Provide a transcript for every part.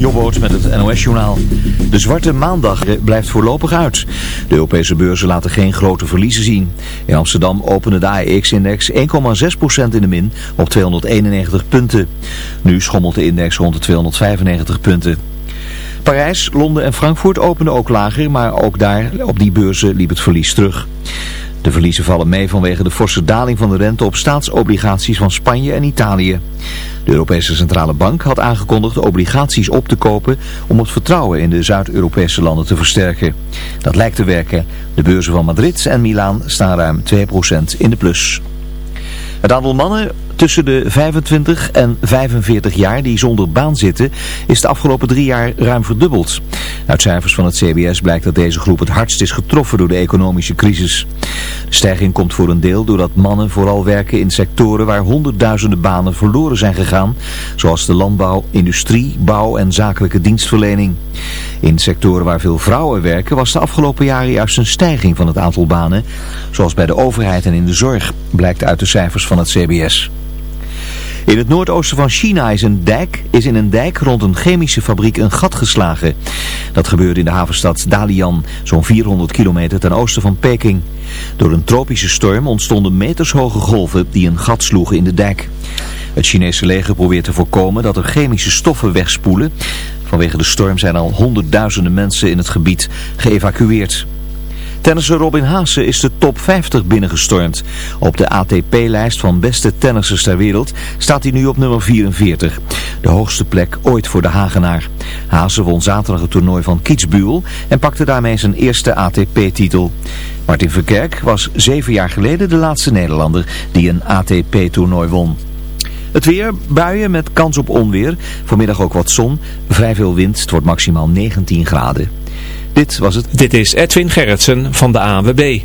Jobboot met het NOS-journaal. De zwarte maandag blijft voorlopig uit. De Europese beurzen laten geen grote verliezen zien. In Amsterdam opende de AEX-index 1,6% in de min op 291 punten. Nu schommelt de index rond de 295 punten. Parijs, Londen en Frankfurt openden ook lager, maar ook daar op die beurzen liep het verlies terug. De verliezen vallen mee vanwege de forse daling van de rente op staatsobligaties van Spanje en Italië. De Europese Centrale Bank had aangekondigd obligaties op te kopen om het vertrouwen in de Zuid-Europese landen te versterken. Dat lijkt te werken. De beurzen van Madrid en Milaan staan ruim 2% in de plus. Het aantal mannen tussen de 25 en 45 jaar die zonder baan zitten is de afgelopen drie jaar ruim verdubbeld. Uit cijfers van het CBS blijkt dat deze groep het hardst is getroffen door de economische crisis. De stijging komt voor een deel doordat mannen vooral werken in sectoren waar honderdduizenden banen verloren zijn gegaan, zoals de landbouw, industrie, bouw en zakelijke dienstverlening. In sectoren waar veel vrouwen werken was de afgelopen jaren juist een stijging van het aantal banen, zoals bij de overheid en in de zorg, blijkt uit de cijfers van het CBS. In het noordoosten van China is, een dijk, is in een dijk rond een chemische fabriek een gat geslagen. Dat gebeurde in de havenstad Dalian, zo'n 400 kilometer ten oosten van Peking. Door een tropische storm ontstonden metershoge golven die een gat sloegen in de dijk. Het Chinese leger probeert te voorkomen dat er chemische stoffen wegspoelen. Vanwege de storm zijn al honderdduizenden mensen in het gebied geëvacueerd. Tennisser Robin Haase is de top 50 binnengestormd. Op de ATP-lijst van beste tennissers ter wereld staat hij nu op nummer 44. De hoogste plek ooit voor de Hagenaar. Haase won zaterdag het toernooi van Kitzbühel en pakte daarmee zijn eerste ATP-titel. Martin Verkerk was zeven jaar geleden de laatste Nederlander die een ATP-toernooi won. Het weer, buien met kans op onweer. Vanmiddag ook wat zon, vrij veel wind. Het wordt maximaal 19 graden. Dit was het. Dit is Edwin Gerritsen van de ANWB.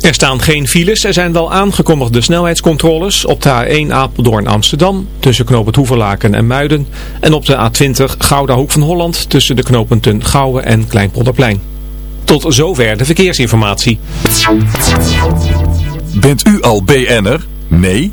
Er staan geen files, er zijn wel aangekondigde snelheidscontroles op de A1 Apeldoorn Amsterdam tussen knooppunt Hoeverlaken en Muiden en op de A20 Gouda Hoek van Holland tussen de knooppunten Gouwen en Kleinpolderplein. Tot zover de verkeersinformatie. Bent u al BN'er? Nee?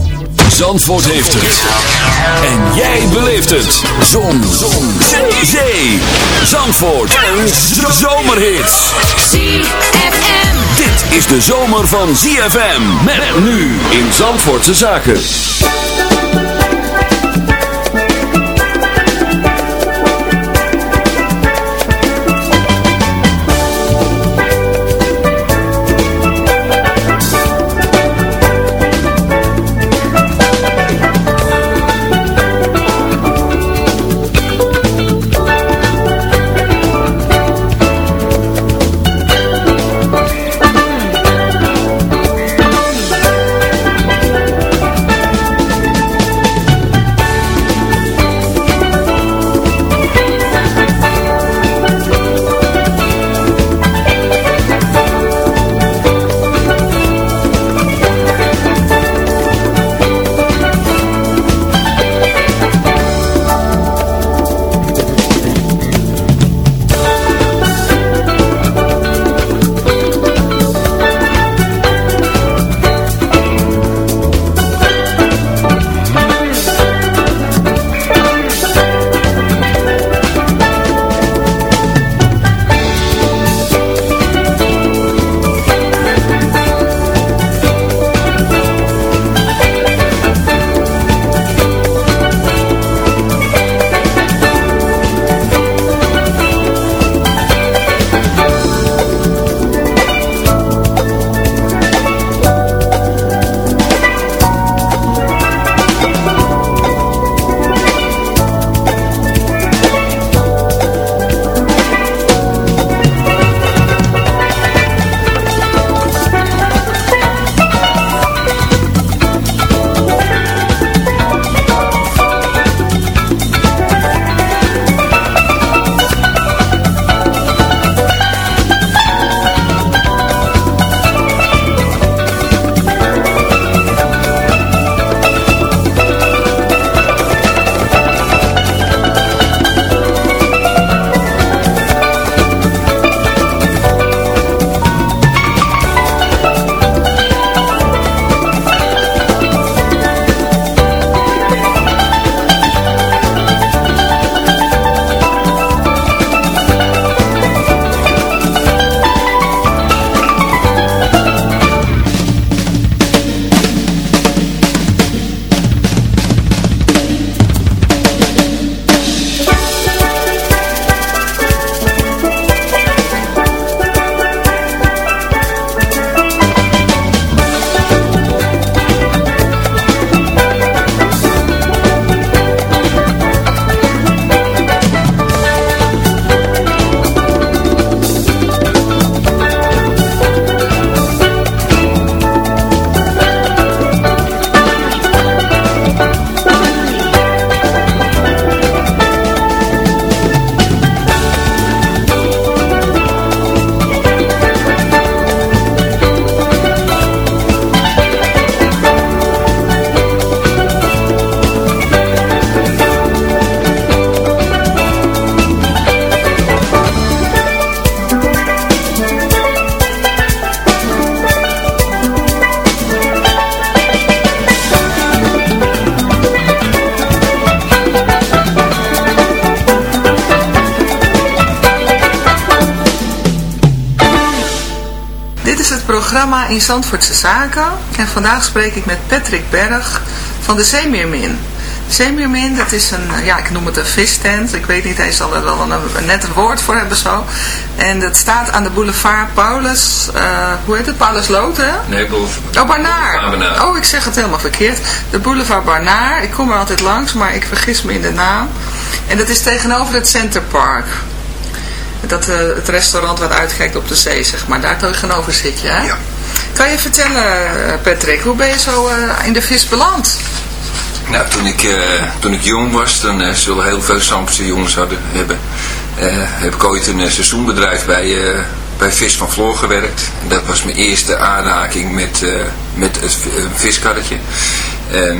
Zandvoort heeft het. En jij beleeft het. Zon. Zon. Zee. Zee. Zandvoort. En zomerhits. ZFM. Dit is de zomer van ZFM. Met nu in Zandvoortse Zaken. Programma in Zandvoortse Zaken. En vandaag spreek ik met Patrick Berg van de Zeemeermin. Zeemeermin, dat is een, ja, ik noem het een vistent. Ik weet niet, hij zal er wel een, een net een woord voor hebben zo. En dat staat aan de boulevard Paulus, eh, hoe heet het? Paulus Loot, hè? Nee, boulevard. Oh, Barnaar. Oh, ik zeg het helemaal verkeerd. De boulevard Barnaar. Ik kom er altijd langs, maar ik vergis me in de naam. En dat is tegenover het Center Park. Dat, eh, het restaurant wat uitkijkt op de zee, zeg maar. Daar tegenover zit je, hè? Ja. Kan je vertellen, eh, Patrick, hoe ben je zo eh, in de vis beland? Nou, toen ik, eh, toen ik jong was, dan eh, zullen heel veel Zandvoortse jongens hadden, hebben, eh, heb ik ooit een seizoenbedrijf bij, eh, bij Vis van Floor gewerkt. En dat was mijn eerste aanraking met, eh, met het viskarretje. Ehm,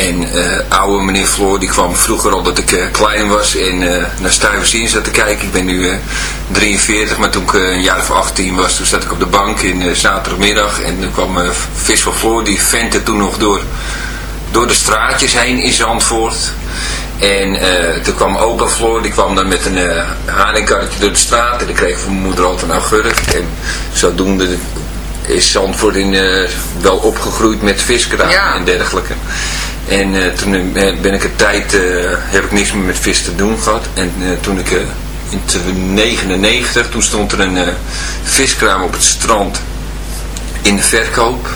en eh, oude meneer Floor, die kwam vroeger al dat ik eh, klein was en eh, naar Stuyvesant zat te kijken. Ik ben nu eh, 43, maar toen ik een jaar of 18 was, toen zat ik op de bank in zaterdagmiddag. En toen kwam Vis van Floor, die ventte toen nog door door de straatjes heen in Zandvoort. En toen kwam opa Floor, die kwam dan met een uh, haringkarretje door de straat. En dan kreeg van mijn moeder altijd een augurk. En zodoende is Zandvoort in, wel opgegroeid met viskraam Ja. en dergelijke. En eh, toen eh, ben ik een tijd, eh, heb ik niks meer met vis te doen gehad. En toen ik in 1999, toen stond er een viskraam op het strand in de verkoop.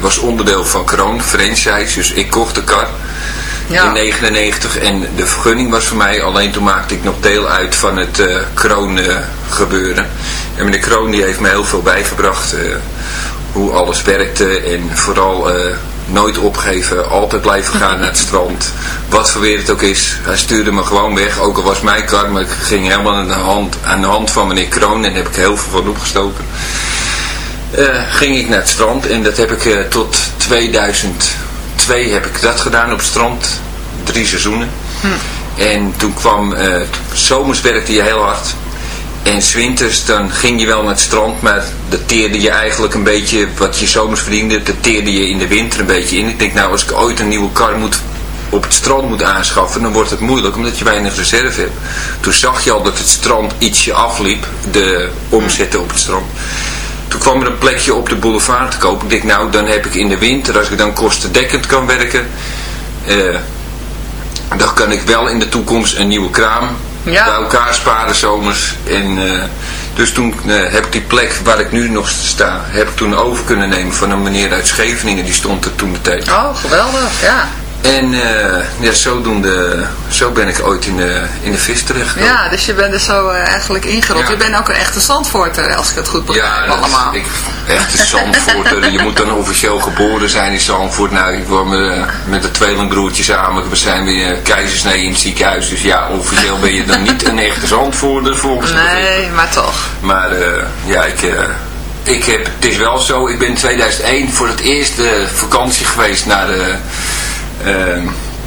Was onderdeel van Kroon, franchise. Dus ik kocht de kar Ja. in 99 en de vergunning was voor mij. Alleen toen maakte ik nog deel uit van het eh, Kroon gebeuren. En meneer Kroon die heeft me heel veel bijgebracht. hoe alles werkte en vooral nooit opgeven. Altijd blijven gaan naar het strand. Wat voor weer het ook is. Hij stuurde me gewoon weg. Ook al was mijn kar, maar ik ging helemaal aan de hand, aan de hand van meneer Kroon. En daar heb ik heel veel van opgestoken eh, ging ik naar het strand en dat heb ik eh, tot 2002 heb ik dat gedaan op het strand. Drie seizoenen. En toen kwam, eh, zomers werkte je heel hard. 's winters dan ging je wel naar het strand, maar dat teerde je eigenlijk een beetje, wat je zomers verdiende, dat teerde je in de winter een beetje in. Ik denk nou, als ik ooit een nieuwe kar moet op het strand moet aanschaffen, dan wordt het moeilijk omdat je weinig reserve hebt. Toen zag je al dat het strand ietsje afliep, de omzetten op het strand. Toen kwam er een plekje op de boulevard te kopen. Ik denk, nou, dan heb ik in de winter, als ik dan kostendekkend kan werken, eh, dan kan ik wel in de toekomst een nieuwe kraam Ja. bij elkaar sparen zomers. En, eh, dus toen eh, heb ik die plek waar ik nu nog sta, heb ik toen over kunnen nemen van een meneer uit Scheveningen. Die stond er toen de tijd. Oh, geweldig, ja. En eh, ja, zodoende, zo ben ik ooit in de, in de vis terechtgekomen. Ja, dus je bent er zo eh, eigenlijk ingerold. Ja. Je bent ook een echte Zandvoorter, als ik het goed begrijp Ja, allemaal. ik, echt een Zandvoorter. je moet dan officieel geboren zijn in Zandvoort. Nou, ik kwam eh, met de tweelingbroertje samen. We zijn weer uh, keizersnee in het ziekenhuis. Dus ja, officieel ben je dan niet een echte Zandvoorter volgens de Nee, maar toch. Maar ja, ik, ik heb, het is wel zo, ik ben in 2001 voor het eerst vakantie geweest naar de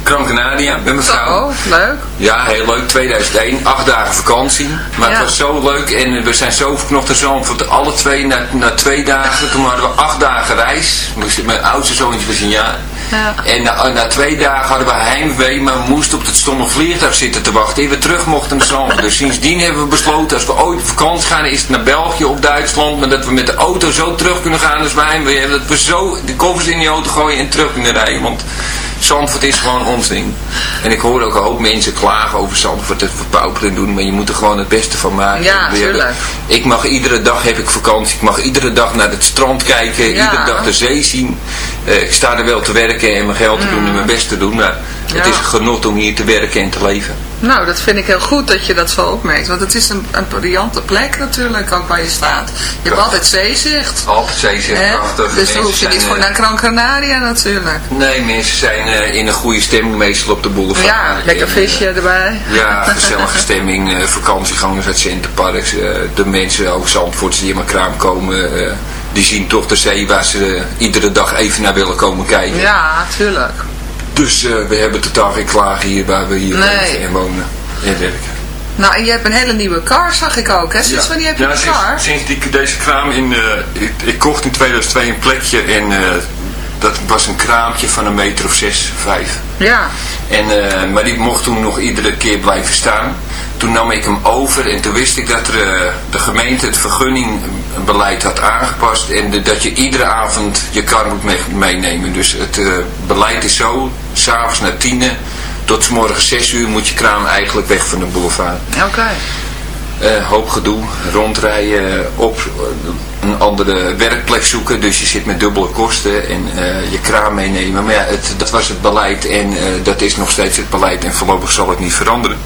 Gran Canaria met mijn vrouw. Oh, leuk. Ja, heel leuk. 2001, acht dagen vakantie. Maar Ja. het was zo leuk en we zijn zo verknocht en zo. Alle twee, na, na twee dagen, toen hadden we acht dagen reis. Mijn oudste zoontje was een jaar. Ja. En na, na twee dagen hadden we heimwee, maar we moesten op het stomme vliegtuig zitten te wachten. En we terug mochten naar Zandvoort. Dus sindsdien hebben we besloten, als we ooit op vakantie gaan, is het naar België of Duitsland. Maar dat we met de auto zo terug kunnen gaan als we heimwee hebben. Dat we zo de koffers in die auto gooien en terug kunnen rijden. Want Zandvoort is gewoon ons ding. En ik hoor ook een hoop mensen klagen over Zandvoort, dat we pauperen doen. Maar je moet er gewoon het beste van maken. Ja, tuurlijk. ik mag iedere dag heb ik vakantie. Ik mag iedere dag naar het strand kijken. Ja. Iedere dag de zee zien. Eh, ik sta er wel te werken en mijn geld te doen en mijn best te doen. Maar het Ja. is een genot om hier te werken en te leven. Nou, dat vind ik heel goed dat je dat zo opmerkt. Want het is een, een briljante plek natuurlijk, ook waar je staat. Je hebt altijd zeezicht. Altijd zee zegt Hè? prachtig. Dus dan hoef je niet voor eh, naar Gran Canaria natuurlijk. Nee, mensen zijn eh, in een goede stemming meestal op de boulevard. Ja, lekker En, visje eh, erbij. Ja, gezellige stemming, eh, vakantiegangers uit Centerparks, eh, de mensen, ook Zandvoorts die in mijn kraam komen, eh, die zien toch de zee waar ze eh, iedere dag even naar willen komen kijken. Ja, tuurlijk. Dus eh, we hebben totaal geen klagen hier waar we hier Nee. leven en wonen en werken. Nou, en je hebt een hele nieuwe car, zag ik ook, hè? Sinds wanneer heb je ja, een sinds, car? sinds die, deze kraam in... ik, ik kocht in 2002 een plekje en eh, dat was een kraampje van een meter of zes, vijf. Ja. En, eh, maar die mocht toen nog iedere keer blijven staan. Toen nam ik hem over en toen wist ik dat er, eh, de gemeente het vergunningbeleid had aangepast. En de- dat je iedere avond je kar moet mee- meenemen. Dus het eh, beleid is zo, s'avonds na tienen tot 's morgens zes uur moet je kraan eigenlijk weg van de boulevard. Oké. Eh, hoop gedoe, rondrijden, op eh, een andere werkplek zoeken. Dus je zit met dubbele kosten en eh, je kraan meenemen. Maar ja, het, dat was het beleid en eh, dat is nog steeds het beleid en voorlopig zal het niet veranderen.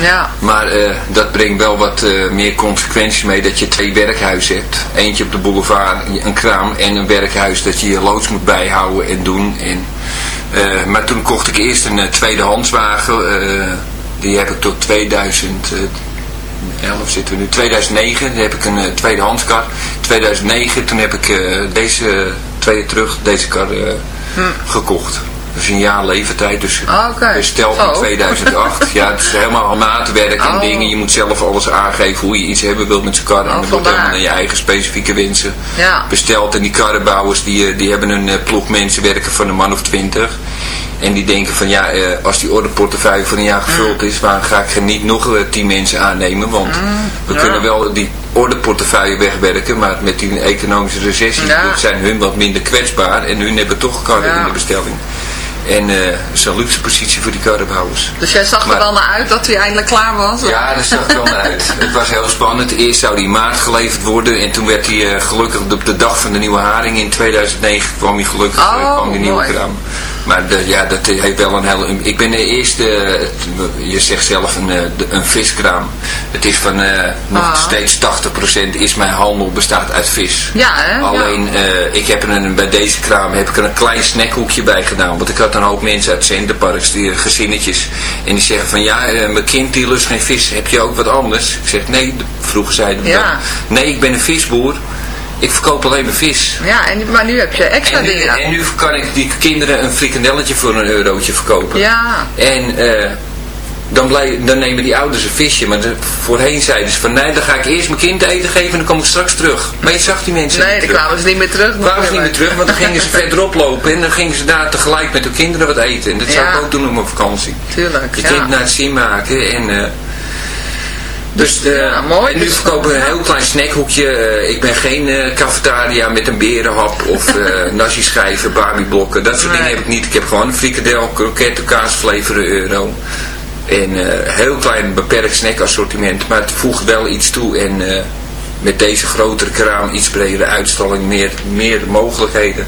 Ja. Maar eh, dat brengt wel wat meer consequenties mee dat je twee werkhuizen hebt. Eentje op de boulevard, een kraam en een werkhuis dat je je loods moet bijhouden en doen. En, maar toen kocht ik eerst een tweedehandswagen. eh, die heb ik tot 2011 zitten we nu. 2009 dan heb ik een uh, tweedehandskar. 2009 toen heb ik uh, deze twee terug, deze kar hm. gekocht. Dus een jaar leeftijd, dus okay. besteld in 2008. ja, het is helemaal maatwerk en oh. dingen. Je moet zelf alles aangeven hoe je iets hebben wilt met zijn kar. Oh, en dat wordt helemaal naar je eigen specifieke wensen ja. besteld. En die karrenbouwers die, die hebben een ploeg mensen werken van een man of twintig. En die denken van ja, als die ordeportefeuille voor een jaar gevuld is, waarom ga ik er niet nog tien mensen aannemen? Want mm, we ja. kunnen wel die ordeportefeuille wegwerken, maar met die economische recessie ja. zijn hun wat minder kwetsbaar en hun hebben toch karren in de bestelling. En uh, is een luxe positie voor die karrenbouwers. Dus jij zag maar, er wel naar uit dat hij eindelijk klaar was? Ja, dat zag er wel naar uit. Het was heel spannend. Eerst zou die in maart geleverd worden. En toen werd hij uh, gelukkig op de dag van de nieuwe haring in 2009 kwam hij gelukkig oh, uh, kwam die nieuwe mooi. kraam. Maar de, ja, dat heeft wel een hele... Ik ben de eerste, je zegt zelf een, een viskraam. Het is van nog ah. steeds 80% is mijn handel bestaat uit vis. Ja, hè? Alleen, ja. ik heb er een, bij deze kraam heb ik er een klein snackhoekje bij gedaan. Want ik had een hoop mensen uit Centerparks, die gezinnetjes. En die zeggen van, ja, mijn kind die lust geen vis. Heb je ook wat anders? Ik zeg, nee, vroeger zeiden we ja. dat. Nee, ik ben een visboer. Ik verkoop alleen maar vis. Ja, en, maar nu heb je extra en nu, dingen. En nu kan ik die kinderen een frikandelletje voor een eurotje verkopen. Ja. En uh, dan, blij, dan nemen die ouders een visje. Maar de, voorheen zeiden ze van nee, dan ga ik eerst mijn kind eten geven en dan kom ik straks terug. Maar je zag die mensen Nee, dan kwamen ze niet meer terug. kwamen ze niet meer terug, want dan gingen ze verderop lopen en dan gingen ze daar tegelijk met hun kinderen wat eten. En dat zou ik ook doen op mijn vakantie. Tuurlijk, Je ja. kind naar het zin maken en... Uh, dus uh, ja, mooi, nu verkopen we een heel klein snackhoekje. Uh, ik ben geen uh, cafetaria met een berenhap of nasi schijven, barbieblokken. Dat soort nee. dingen heb ik niet. Ik heb gewoon een frikadel, voor een euro. En heel klein beperkt snackassortiment. Maar het voegt wel iets toe. En met deze grotere kraam, iets bredere uitstalling, meer, meer mogelijkheden.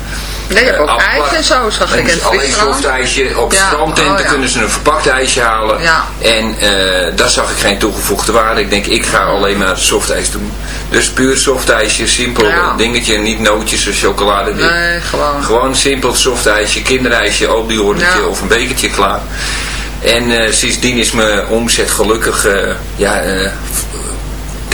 Nee, je hebt ook uh, ijs en zo, zag ik in het Alleen softijsje. Op ja. strandtenten oh, ja. kunnen ze een verpakt ijsje halen. Ja. En uh, daar zag ik geen toegevoegde waarde. Ik denk, ik ga alleen maar softijs doen. Dus puur softijsje, simpel dingetje. Niet nootjes of chocolade. Nee, gewoon. Gewoon simpel softijsje, kinderijsje, oliehorretje of een bekertje klaar. En uh, sindsdien is mijn omzet gelukkig ja,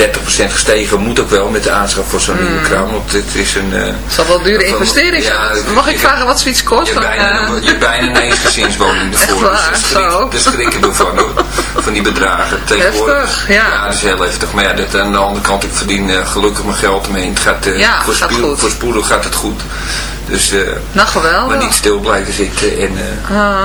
30% gestegen moet ook wel met de aanschaf voor zo'n mm. nieuwe kraam. Want dit is een... Uh, het zal wel dure investering ja, Mag ik vragen wat zoiets kost? Je hebt bijna, uh, je bijna een gezinswoning ervoor. Echt waar, dus schrik, daar schrikken we van hoor. Van die bedragen. Heftig, ja. Ja, dat is heel heftig. Maar ja, dat, aan de andere kant, ik verdien uh, gelukkig mijn geld mee. Het gaat, ja, voorspoedig, gaat voorspoedig gaat het goed. Dus, nou, geweldig. Maar niet stil blijven zitten. En, ah.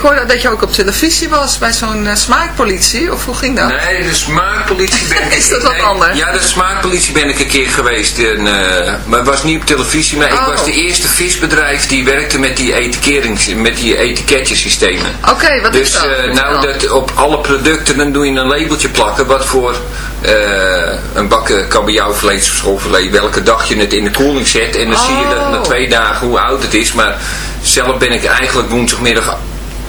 Ik hoorde dat je ook op televisie was bij zo'n eh, smaakpolitie, of hoe ging dat? Nee, de smaakpolitie ben ik... Is dat wat nee, anders? Ja, de smaakpolitie ben ik een keer geweest. En, eh, maar het was niet op televisie, maar ik Oh. was de eerste visbedrijf die werkte met die met die etiketjesystemen. Oké, wat dus is dat? Vertel. nou, dat op alle producten dan doe je een labeltje plakken wat voor een bakken kabeljauwvlees of schoolvlees, welke dag je het in de koeling zet. En dan zie je dat na Oh. twee dagen hoe oud het is. Maar zelf ben ik eigenlijk woensdagmiddag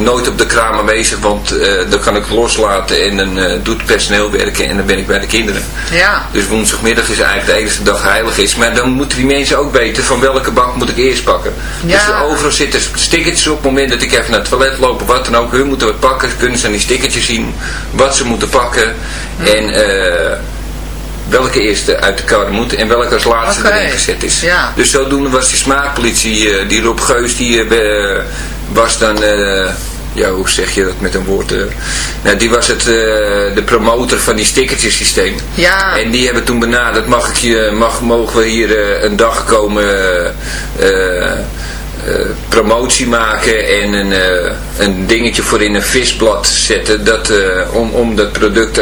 nooit op de kraam aanwezig, want eh, dan kan ik loslaten en dan eh, doet het personeel werken en dan ben ik bij de kinderen. Ja. Dus woensdagmiddag is eigenlijk de enige dag heilig is. Maar dan moeten die mensen ook weten van welke bak moet ik eerst pakken. Ja. Dus er overal zitten stickertjes op. Het moment dat ik even naar het toilet loop of wat dan ook. Hun moeten wat pakken. Kunnen ze aan die stickertjes zien wat ze moeten pakken. En eh, welke eerst uit de kar moet en welke als laatste erin gezet is. Ja. Dus zodoende was die smaakpolitie, die Rob Geus, die was dan... ja, hoe zeg je dat met een woord? eh? nou, die was het, eh, de promotor van die stickertjesysteem. Ja. En die hebben toen benaderd, mag ik je, mag, mogen we hier eh, een dag komen promotie maken en een, een dingetje voor in een visblad zetten dat, om, om dat product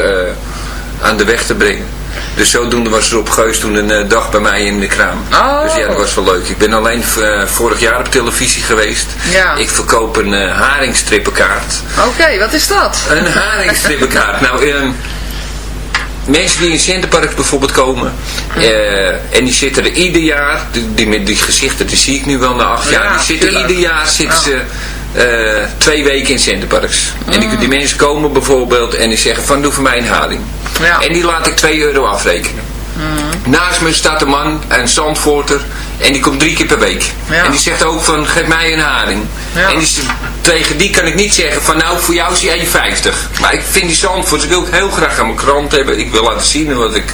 aan de weg te brengen. Dus zodoende was Rob Geus toen een eh, dag bij mij in de kraam. Oh. Dus ja, dat was wel leuk. Ik ben alleen eh, vorig jaar op televisie geweest. Ja. Ik verkoop een eh haringstrippenkaart. Oké, wat is dat? Een haringstrippenkaart. nou, ehm, mensen die in Centerpark bijvoorbeeld komen. en die zitten er ieder jaar. Die, die, met die gezichten, die zie ik nu wel na acht Ja, jaar. Die zitten tuurlijk. ieder jaar zitten Ja. ze eh, twee weken in Centerparks. En die, die mensen komen bijvoorbeeld en die zeggen van doe voor mij een haring. Ja. En die laat ik 2 euro afrekenen. Mhm. Naast me staat een man, een zandvoorter, en die komt drie keer per week. Ja. En die zegt ook van, geef mij een haring. Ja. En die, tegen die kan ik niet zeggen van, nou voor jou is die 1,50. Maar ik vind die zandvoorters, ik wil ook heel graag aan mijn krant hebben. Ik wil laten zien wat ik,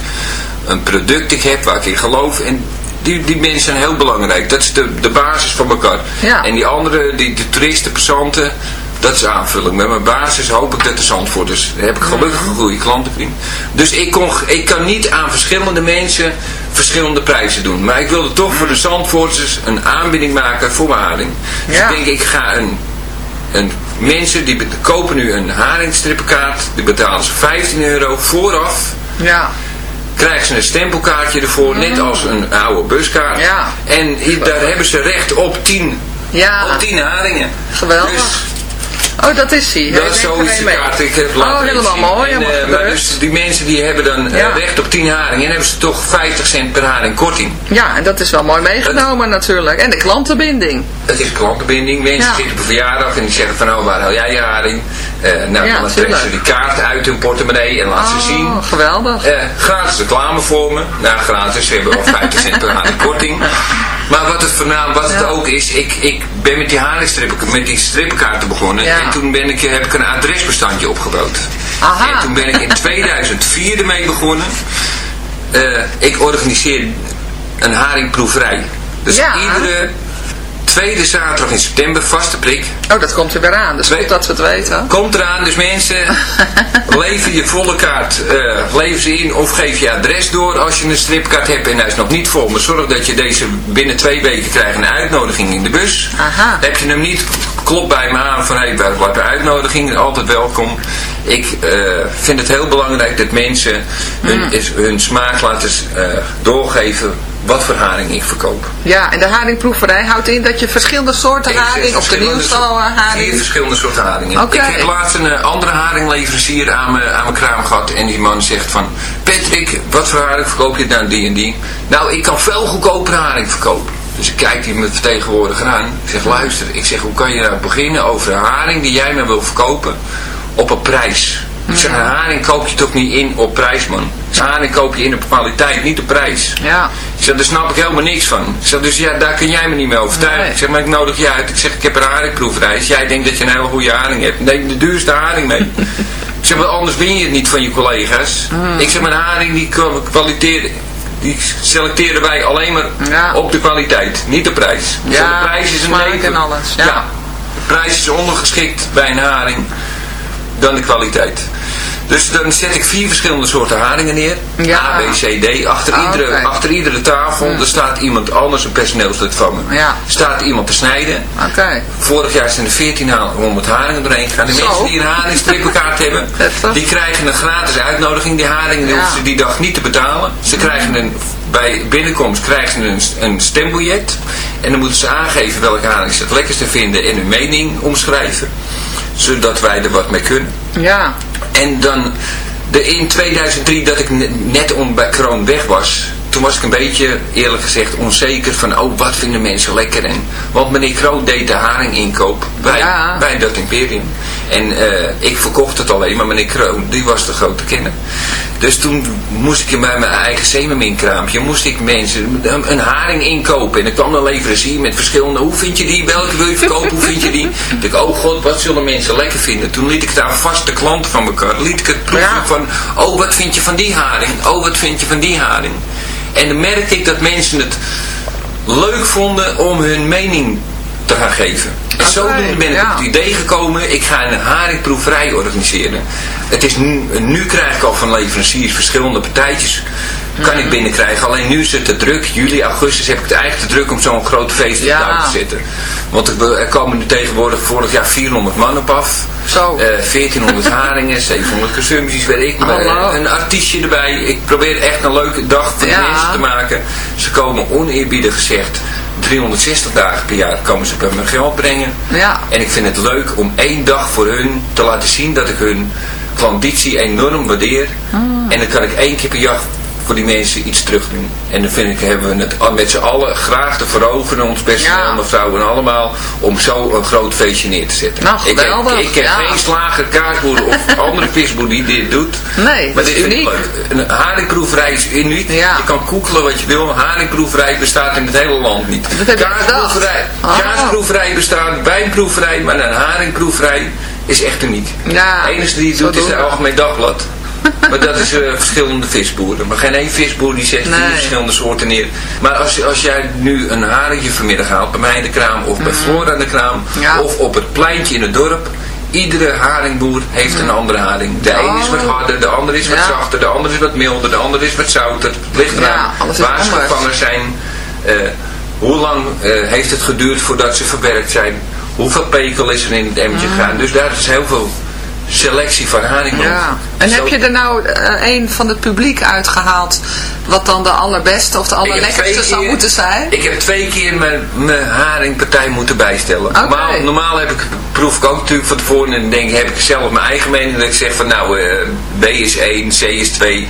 een product ik heb waar ik in geloof. En die, die mensen zijn heel belangrijk. Dat is de, de basis van elkaar. Ja. En die andere, die, de toeristen, passanten, dat is aanvulling. Met mijn basis hoop ik dat de Zandvoorters. Daar heb ik gelukkig een goede klantenvriend. Dus ik, kon, ik kan niet aan verschillende mensen verschillende prijzen doen. Maar ik wilde toch voor de Zandvoorters een aanbieding maken voor mijn haring. Dus Ja. ik denk, ik ga een, een mensen die kopen nu een haringstrippenkaart. Die betalen ze 15 euro vooraf Ja. Krijgen ze een stempelkaartje ervoor, net als een oude buskaart. Ja. En daar hebben ze recht op 10, Ja, op 10 haringen. geweldig. Dus Oh, dat is hij. dat is zo is de kaart. Ik heb laten Oh, helemaal zien. mooi, En, eh, maar dus die mensen die hebben dan eh, Ja. recht op 10 haringen en hebben ze toch 50 cent per haring korting. Ja, en dat is wel mooi meegenomen natuurlijk. En de klantenbinding. Dat is klantenbinding. Mensen Ja. zitten op verjaardag en die zeggen van, oh, waar haal jij je haring? Eh, nou, Ja, dan trekken ze die kaart uit hun portemonnee en laten ze zien. Oh, geweldig. Eh, gratis reclame voor me. Nou, gratis. Ze hebben wel 50 cent per haring korting. Maar wat het voornaam, wat het ook is, ik, ik ben met die haringstrippen, met die strippenkaarten begonnen. En toen ben ik, heb ik een adresbestandje opgebouwd. Aha. En toen ben ik in 2004 ermee begonnen. Eh, ik organiseer een haringproeverij. Dus iedere tweede zaterdag in september, vaste prik, Oh, dat komt er weer aan. Dus Twee- goed dat ze het weten. Komt eraan, dus mensen, lever je volle kaart, eh lever ze in of geef je adres door als je een stripkaart hebt en hij is nog niet vol. Maar zorg dat je deze binnen twee weken krijgt een uitnodiging in de bus. Aha. Heb je hem niet, klop bij me aan van hey, waar wat een uitnodiging, altijd welkom. Ik eh, vind het heel belangrijk dat mensen hun, Mm. is, hun smaak laten eh, doorgeven wat voor haring ik verkoop. Ja, en de haringproeverij houdt in dat je verschillende soorten Ik haring, of de nieuwste Vier haring. verschillende soorten haringen. Ik heb laatst een eh, andere haringleverancier aan mijn, aan mijn kraam gehad. En die man zegt van... Patrick, wat voor haring verkoop je nou die en die? Nou, ik kan veel goedkoper haring verkopen. Dus ik kijk die met vertegenwoordiger aan. Ik zeg, luister. Ik zeg, hoe kan je nou beginnen over een haring die jij me wil verkopen op een prijs? Ik zeg, een haring koop je toch niet in op prijs, man. Haring koop je in op kwaliteit, niet op prijs. Ja. Ik zeg, daar snap ik helemaal niks van. Ik zeg, dus ja, daar kun jij me niet mee overtuigen. Nee. Ik zeg, maar ik nodig je uit. Ik zeg, ik heb een haringproefreis. Jij denkt dat je een hele goede haring hebt. Neem de duurste haring mee. ik zeg, maar anders win je het niet van je collega's. Mm. Ik zeg, maar haring die die selecteren wij alleen maar Ja. op de kwaliteit, niet de prijs. Ja, de prijs is een smaak en alles, ja. de prijs is ondergeschikt bij een haring dan de kwaliteit. Dus dan zet ik vier verschillende soorten haringen neer. Ja. A, B, C, D. Achter, Ah, iedere, achter iedere tafel er staat iemand anders, een personeelslid van me. Ja. Staat iemand te snijden. Oké. Vorig jaar zijn er 14 honderd haringen doorheen gegaan. De Zo. mensen die een haringstrippenkaart hebben, die krijgen een gratis uitnodiging. Die haringen die Ja. hoeven ze die dag niet te betalen. Ze krijgen een, bij binnenkomst krijgen ze een, een stembiljet. En dan moeten ze aangeven welke haring ze het lekkerste vinden en hun mening omschrijven. Zodat wij er wat mee kunnen. Ja. En dan de, in 2003 dat ik ne- net om bij Kroon weg was, toen was ik een beetje eerlijk gezegd onzeker van oh wat vinden mensen lekker. En, want meneer Kroon deed de haring inkoop bij, Ja. bij dat imperium. En eh, ik verkocht het alleen, maar meneer Kroon die was de grote kenner. Dus toen moest ik bij mijn eigen zeemerminkraampje, moest ik mensen een, een haring inkopen. En ik kwam dan leverancier met verschillende, hoe vind je die, welke wil je verkopen, hoe vind je die? Ik dacht, oh god, wat zullen mensen lekker vinden? Toen liet ik aan vaste klanten van elkaar, liet ik het proeven Ja. van, oh wat vind je van die haring, oh wat vind je van die haring? En dan merkte ik dat mensen het leuk vonden om hun mening te gaan geven. En zodoende ben ik op het idee gekomen, ik ga een haringproeverij organiseren. Het is nu, nu krijg ik al van leveranciers verschillende partijtjes kan Mhm. ik binnenkrijgen. Alleen nu is het te druk. Juli, augustus heb ik het eigenlijk te druk om zo'n groot feest op Ja. te zetten. Want er, komen nu tegenwoordig vorig jaar 400 man op af. Zo. Eh, 1400 haringen, 700 consumpties, weet ik. Maar, Hallo. een artiestje erbij. Ik probeer echt een leuke dag voor Ja. de mensen te maken. Ze komen oneerbiedig gezegd 360 dagen per jaar komen ze bij me geld brengen. Ja. En ik vind het leuk om één dag voor hun te laten zien dat ik hun klanditie enorm waardeer. Ah. En dan kan ik één keer per jaar voor die mensen iets terug doen. En dan vind ik, hebben we het met z'n allen graag te veroveren, ons personeel, Ja. mevrouw en allemaal, om zo een groot feestje neer te zetten. Nou, ik heb, ik heb ja. geen slager, kaasboer of andere visboer die dit doet. Nee, maar dit is uniek. leuk. Een haringproeverij is uniek. Ja. Je kan koekelen wat je wil. Haringproeverij bestaat in het hele land niet. Je Kaasproeverij. Oh. kaasproeverij bestaat, wijnproeverij, maar een haringproeverij is echt uniek. Ja, de enige die het doet is het we. Algemeen Dagblad. Maar dat is eh, verschillende visboeren. Maar geen één visboer die zet Nee. vier verschillende soorten neer. Maar als, als jij nu een haringje vanmiddag haalt, bij mij in de kraam of bij Flora in de kraam, Mhm. Ja. of op het pleintje in het dorp. Iedere haringboer heeft een andere haring. De een is wat Oh. harder, de ander is wat Ja. zachter, de ander is wat milder, de ander is wat zouter. Het ligt Ja, eraan is waar ze gevangen zijn. eh, hoe lang eh, heeft het geduurd voordat ze verwerkt zijn? Hoeveel pekel is er in het emmertje gegaan? Dus daar is heel veel selectie van haring Mm. Ja. En heb je er nou eh, een van het publiek uitgehaald wat dan de allerbeste of de allerlekkerste zou keer- moeten zijn? Ik heb twee keer mijn, mijn haringpartij moeten bijstellen. Normaal, normaal heb ik, proef ik ook natuurlijk van tevoren en dan denk, ik, heb ik zelf mijn eigen mening. Dat ik zeg van nou, eh, B is 1, C is 2.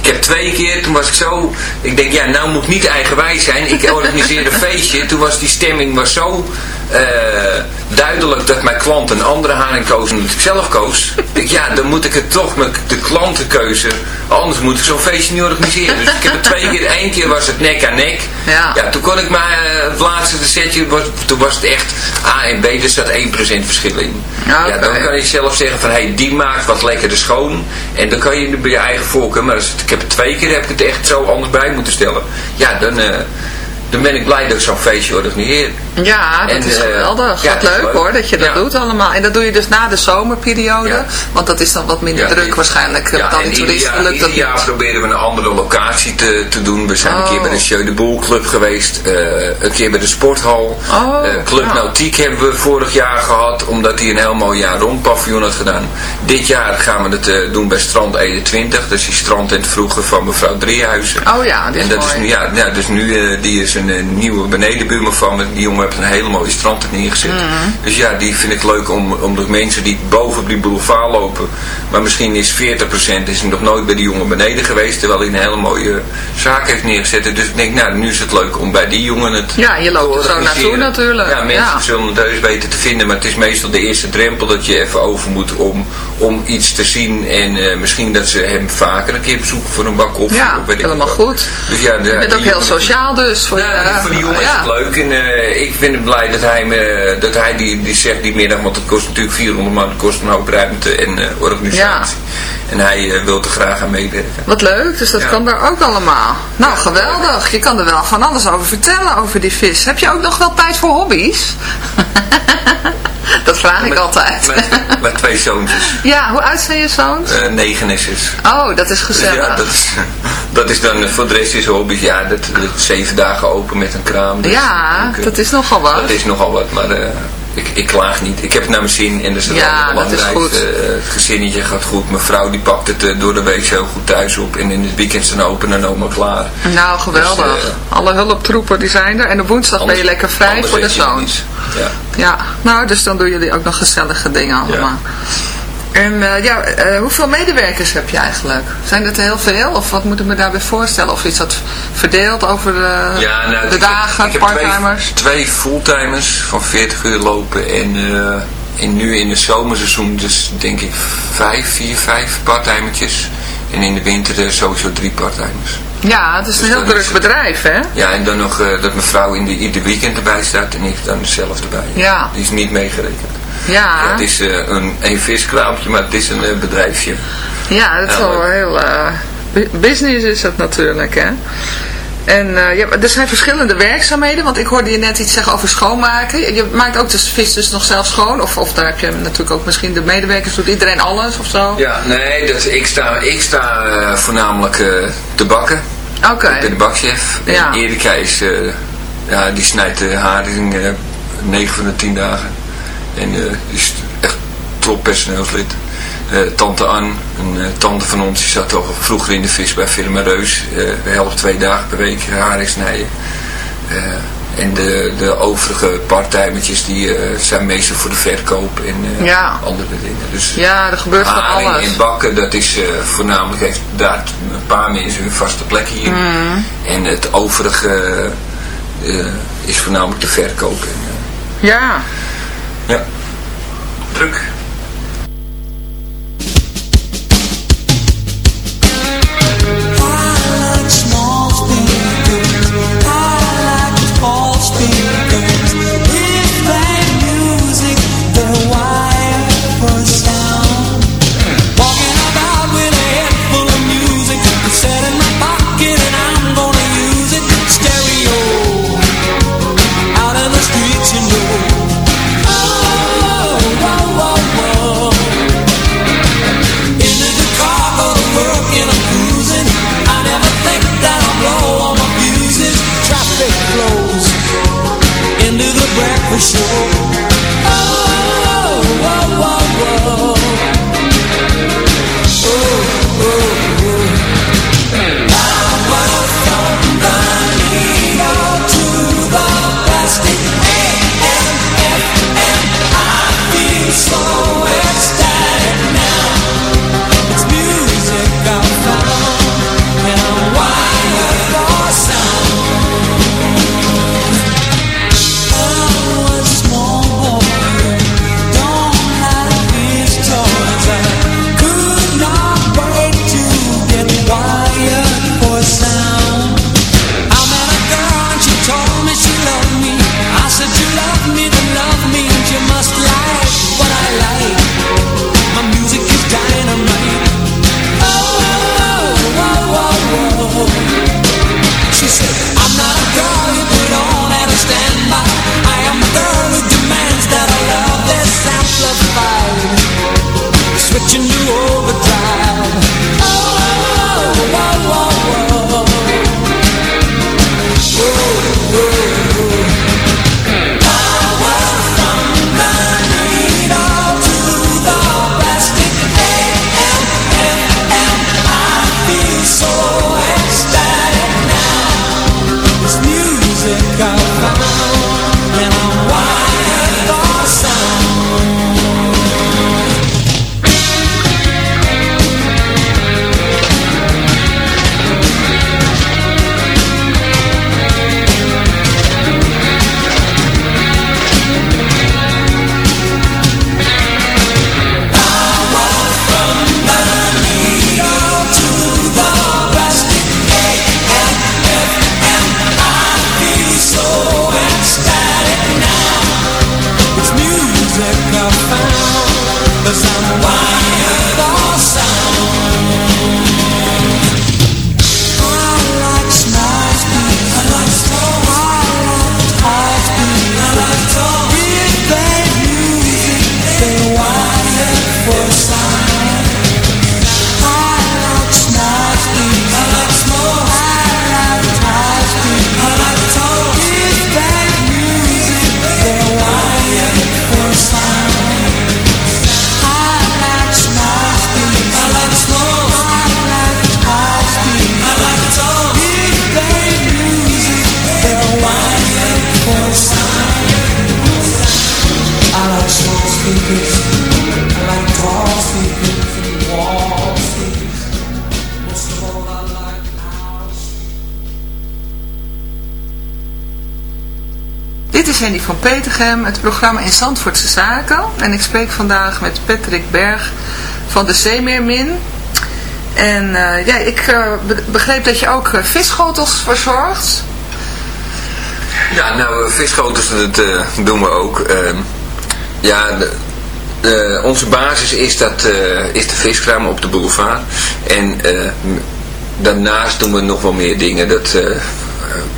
Ik heb twee keer, toen was ik zo, ik denk ja, nou moet ik niet eigenwijs zijn. Ik organiseerde een feestje, toen was die stemming was zo eh, duidelijk dat mijn klant een andere haring koos dan dat ik zelf koos. Ik ja, dan moet ik het toch met de klantenkeuze, anders moet ik zo'n feestje niet organiseren. Dus ik heb het twee keer, één keer was het nek aan nek. Ja. toen kon ik maar, eh, het laatste setje, was, toen was het echt A en B, er staat 1% verschil in. Ja, Ja, dan kan je zelf zeggen van, hey, die maakt wat lekkerder schoon. En dan kan je bij je eigen voorkeur, maar als het, ik heb het twee keer, heb ik het echt zo anders bij moeten stellen. Ja, dan, eh, dan ben ik blij dat ik zo'n feestje organiseer. Ja, dat En, is eh, geweldig. ja, wat dat leuk leuk. hoor, dat je dat Ja. doet allemaal. En dat doe je dus na de zomerperiode. Ja. Want dat is dan wat minder Ja, druk die- waarschijnlijk. Ja, dan en die toeristen lukt dat ieder jaar proberen we een andere locatie te, te doen. We zijn een Oh. keer bij de Jeu de Boel Club geweest. eh, een keer bij de Sporthal. Oh, Eh, Club ja. Nautiek hebben we vorig jaar gehad. Omdat hij een heel mooi jaar rond paviljoen had gedaan. Dit jaar gaan we het doen bij Strand 21. Dat is die strand in het vroege van mevrouw Driehuizen. Oh ja, dit is en dat mooi. is nu, ja, ja, dus nu die is een, nieuwe benedenbuurman van me. Die jongen een hele mooie strand er neergezet. Mhm. Dus ja, die vind ik leuk om, om de mensen die boven op die boulevard lopen. Maar misschien is 40% is nog nooit bij die jongen beneden geweest. Terwijl hij een hele mooie zaak heeft neergezet. Dus ik denk, nou, nu is het leuk om bij die jongen het Ja, je loopt er zo naartoe natuurlijk. Ja, mensen Ja. zullen het heus weten te vinden. Maar het is meestal de eerste drempel dat je even over moet om, om iets te zien. En eh, misschien dat ze hem vaker een keer bezoeken voor een bak koffie. Ja, of weet helemaal goed. Dus ja, de, Je bent ook heel sociaal dus. Voor ja, je, voor die jongen ja. is het leuk. En eh, ik vind het blij dat hij, me, dat hij die, die zegt die middag, want het kost natuurlijk 400 man, het kost een hoop ruimte en eh, organisatie. En hij eh, wil er graag aan meewerken. Wat leuk, dus dat Ja. kan daar ook allemaal. Nou, geweldig. Je kan er wel van alles over vertellen, over die vis. Heb je ook nog wel tijd voor hobby's? dat vraag ik altijd. Met, met twee zoontjes, ja, hoe oud zijn je zoons? eh, negen en zes. Oh, dat is Dus gezellig. ja, dat is, dat is dan voor de rest is hobby. Ja, dat, dat zeven dagen open met een kraam. Dus Ja, ik, dat is nogal wat. Dat is nogal wat, maar eh, ik, ik klaag niet. Ik heb het naar mijn zin en dat is het Ja, goed. Eh, het gezinnetje gaat goed. Mijn vrouw die pakt het eh, door de week heel goed thuis op. En in het weekend zijn open en oma klaar. Nou, geweldig. Dus, eh, Alle hulptroepen die zijn er. En op woensdag ben je lekker vrij voor de zoons. Ja. Ja, nou, dus dan doen jullie ook nog gezellige dingen allemaal. En eh, ja, eh, hoeveel medewerkers heb je eigenlijk? Zijn er heel veel? Of wat moet ik me daarbij voorstellen? Of is dat verdeeld over de, Ja, nou, de ik heb- dagen, heb parttimers? Twee, twee fulltimers van 40 uur lopen en, eh, en nu in het zomerseizoen dus denk ik vijf, vier, vijf parttimertjes. En in de winter sowieso drie parttimers. Ja, het is een Dus heel dan druk is bedrijf, hè? Ja, en dan nog eh, dat mijn vrouw in de, ieder weekend erbij staat en ik dan zelf erbij. Ja. Die is niet meegerekend. Ja, Ja, het is eh, een, een viskraampje, maar het is een eh, bedrijfje. ja dat is Ja, wel heel... bu- business is het natuurlijk, hè? En eh, ja, er zijn verschillende werkzaamheden, want ik hoorde je net iets zeggen over schoonmaken. Je maakt ook de vis dus nog zelf schoon, of, of daar heb je natuurlijk ook misschien de medewerkers, doet iedereen alles of zo? Ja, nee, dat, ik sta, ik sta eh, voornamelijk eh, te bakken. Oké. Ik ben de bakchef. Ja. En Erika is, ja, die snijdt de haring eh 9 van de 10 dagen. En is echt top personeelslid. Eh, tante Ann, een eh, tante van ons, die zat al vroeger in de vis bij Firma Reus. Eh we helpen twee dagen per week haring snijden. En de, de overige partijmetjes die zijn meestal voor de verkoop en Ja. andere dingen. Dus Ja, er gebeurt van haring alles. en bakken, dat is voornamelijk, heeft daar een paar mensen hun vaste plek hier. Mm. En het overige is voornamelijk de verkoop. En, Ja. ja, druk. for sure Petergem, het programma in Zandvoortse Zaken. En ik spreek vandaag met Patrick Berg van de Zeemeermin. En eh, ja, ik eh, be- begreep dat je ook visschotels verzorgt. Ja, nou, eh, doen we ook. Ehm, ja, onze basis is, dat, is de viskraam op de boulevard. En daarnaast doen we nog wel meer dingen. Dat,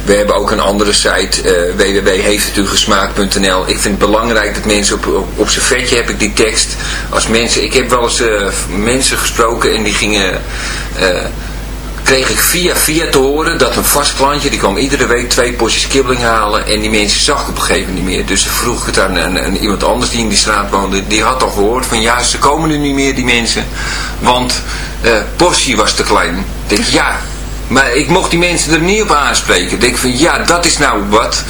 we hebben ook een andere site, eh www.heeftetugesmaakt.nl. Ik vind het belangrijk dat mensen op, op, op zijn vetje heb ik die tekst. Als mensen, ik heb wel eens eh, mensen gesproken en die gingen... eh, kreeg ik via via te horen dat een vast klantje, die kwam iedere week twee porties kibbeling halen en die mensen zag ik op een gegeven moment niet meer. Dus vroeg ik het aan, aan, iemand anders die in die straat woonde, die had al gehoord van ja, ze komen nu niet meer die mensen, want eh portie was te klein. Ik denk ja, maar ik mocht die mensen er niet op aanspreken. Ik denk van ja, dat is nou wat.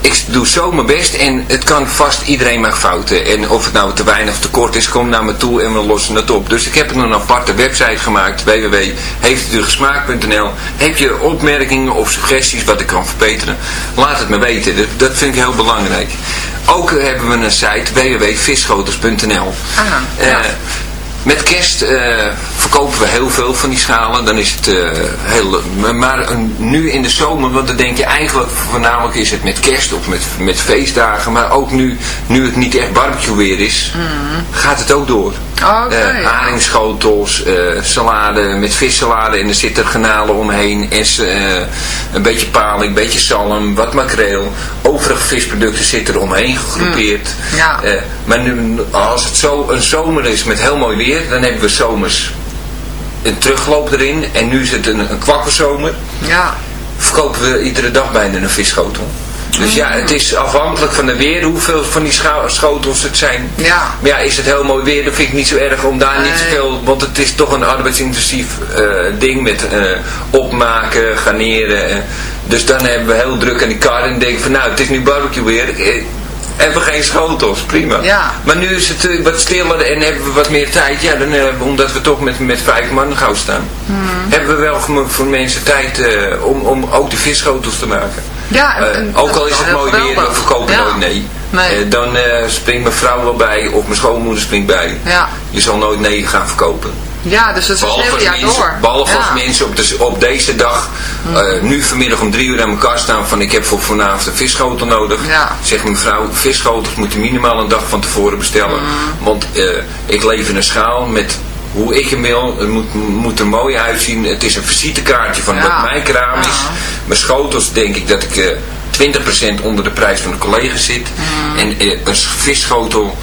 Ik doe zo mijn best en het kan vast, iedereen mag fouten. En of het nou te weinig of te kort is, kom naar me toe en we lossen het op. Dus ik heb een aparte website gemaakt, www.heeftetugesmaakt.nl Heb je opmerkingen of suggesties wat ik kan verbeteren? Laat het me weten, dat, dat vind ik heel belangrijk. Ook hebben we een site, www.visschoters.nl Eh, met kerst eh, verkopen we heel veel van die schalen. Dan is het eh, heel... Maar een- nu in de zomer, want dan denk je eigenlijk voornamelijk is het met kerst of met, met feestdagen. Maar ook nu, nu het niet echt barbecue weer is, gaat het ook door. Oké. Eh, haringschotels, eh, salade met vissalade en er zitten granalen omheen. En een beetje paling, een beetje zalm, wat makreel. Overige visproducten zitten er omheen gegroepeerd. Ja. Eh, maar nu, als het zo een zomer is met heel mooi weer, dan hebben we zomers een terugloop erin. En nu is het een, een kwakkelzomer. Ja. Verkopen we iedere dag bijna een visschotel. Dus ja, het is afhankelijk van de weer hoeveel van die schotels het zijn. Ja. Maar ja, is het heel mooi weer, dan vind ik niet zo erg om daar niet zoveel... Want het is toch een arbeidsintensief eh, ding met eh, opmaken, garneren. eh. dus dan hebben we heel druk aan die kar en denken van nou, het is nu barbecue weer. Hebben we geen schotels, prima. Ja. Maar nu is het wat stiller en hebben we wat meer tijd. Ja, dan, eh, omdat we toch met, met vijf man gauw staan. Hebben we wel voor, mensen tijd eh, om, om ook de visschotels te maken. Ja, en- Eh, en ook al is het mooi weer, we verkopen Ja. nooit nee. Nee. Dan springt mijn vrouw wel bij of mijn schoonmoeder springt bij. Ja. Je zal nooit nee gaan verkopen. Ja, dus het is het Behalve hele mensen, door. behalve ja. als mensen op, de, op deze dag, eh, nu vanmiddag om drie uur aan elkaar staan van ik heb voor vanavond een visschotel nodig. Ja. Zegt mevrouw, visschotels moet je minimaal een dag van tevoren bestellen. Want eh, ik leef in een schaal met hoe ik hem wil. Het moet, moet er mooi uitzien. Het is een visitekaartje van Ja. wat mijn kraam is. Ja. Mijn schotels denk ik dat ik eh 20% onder de prijs van de collega zit. En eh, een visschotel